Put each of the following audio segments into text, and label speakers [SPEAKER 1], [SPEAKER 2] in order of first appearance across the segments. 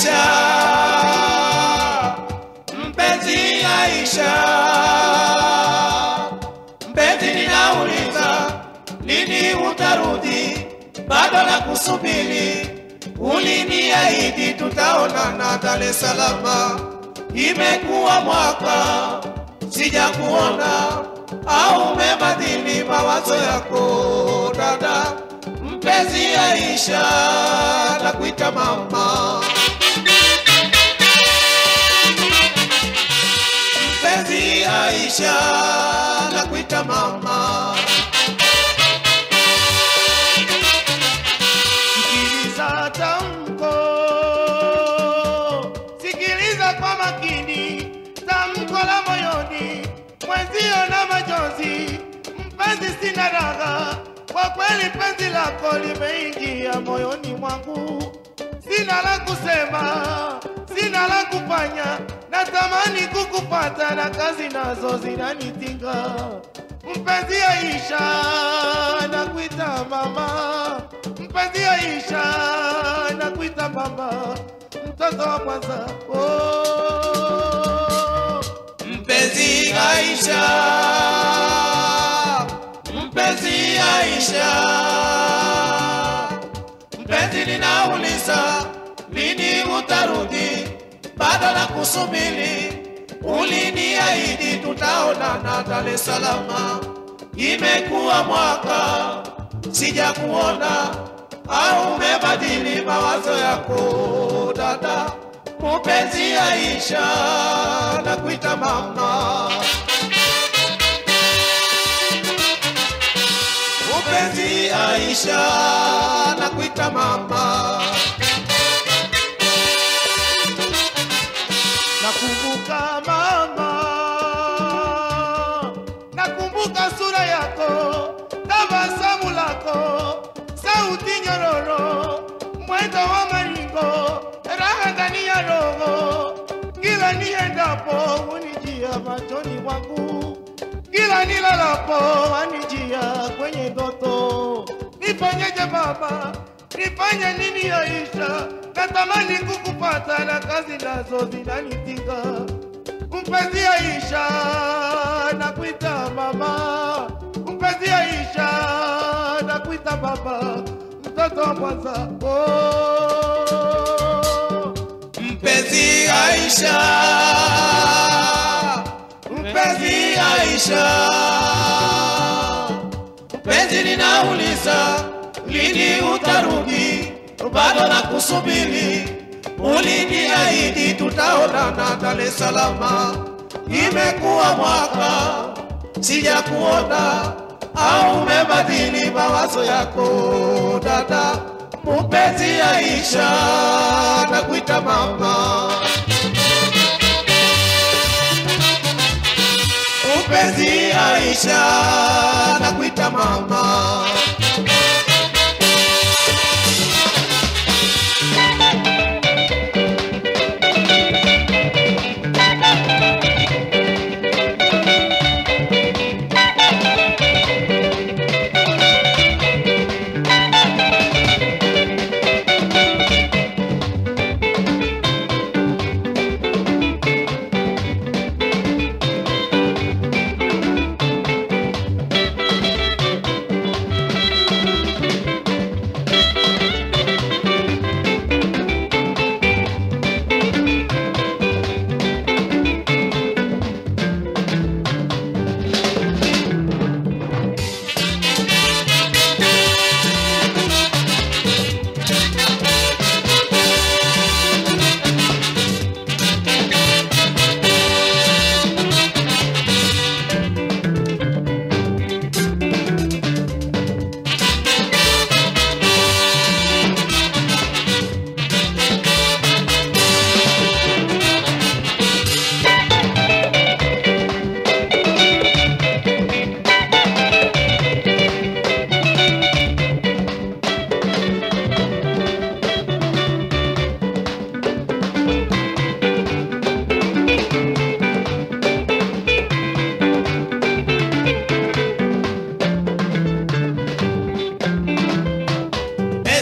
[SPEAKER 1] Aisha, mpenzi Aisha, mpenzi ninauliza, lini utarudi? Bado na kusubiri, uliniahidi tutaonana Dar es Salaam. Imekuwa mwaka sijakuona, au umebadili mawazo yako dada? Mpenzi Aisha, nakuita mama. Aisha, nakuita mama.
[SPEAKER 2] Sikiliza tamko, sikiliza kwa makini tamko la moyoni, na majonzi. Sina raha kwa kweli, penzi lako limeingia moyoni mwangu. Sina la kusema, sina la kufanya, natamani kukupata na kazi nazo zinanitinga. Mpenzi Aisha, nakuita mama. Mpenzi Aisha, nakuita mama, mtoto wa kwanza. Oh.
[SPEAKER 1] Mpenzi Aisha, mpenzi Aisha, mpenzi ninauliza, lini utarudi? Bado na kusubiri, uliniahidi tutaonana Dar es Salaam. Imekuwa mwaka sijakuona, au umebadili mawazo yako dada? Mpenzi Aisha, na kuita mama. Mpenzi Aisha, na
[SPEAKER 2] kuita mama. Kila niendapo unijia machoni mwangu, kila nilalapo anijia kwenye ndoto. Nifanyeje baba, nifanye nini Aisha? Natamani kukupata na kazi nazo zinanitinga. Mpenzi Aisha, nakuita mama. Mpenzi Aisha, nakuita baba, mtoto wa kwanza. Oh.
[SPEAKER 1] Mpenzi Aisha, mpenzi Aisha, mpenzi ninauliza, lini utarudi? Bado na kusubiri, uliniahidi tutaonana Dar es Salaam. Imekuwa mwaka sijakuona, au umebadili mawazo yako dada? Mpenzi Aisha, nakuita mama. Mpenzi Aisha, nakuita mama.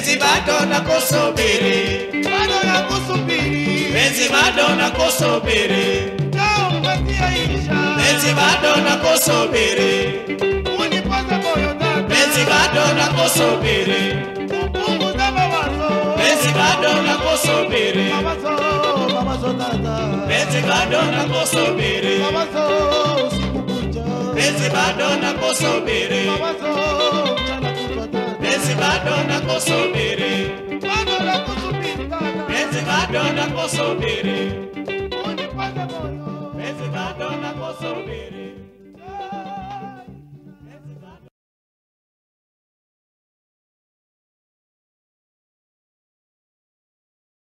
[SPEAKER 1] penzi bado nakusubiri,
[SPEAKER 2] bado nakusubiri,
[SPEAKER 1] penzi bado nakusubiri,
[SPEAKER 2] naombatia isha,
[SPEAKER 1] penzi bado nakusubiri,
[SPEAKER 2] unipaze moyo dada,
[SPEAKER 1] penzi bado nakusubiri,
[SPEAKER 2] upunguza mawazo,
[SPEAKER 1] penzi bado nakusubiri,
[SPEAKER 2] mawazo mawazo dada,
[SPEAKER 1] penzi bado nakusubiri,
[SPEAKER 2] mawazo usiku kucha,
[SPEAKER 1] penzi bado nakusubiri,
[SPEAKER 2] mawazo zingadonha
[SPEAKER 1] kusubiri zingadonha kusubiri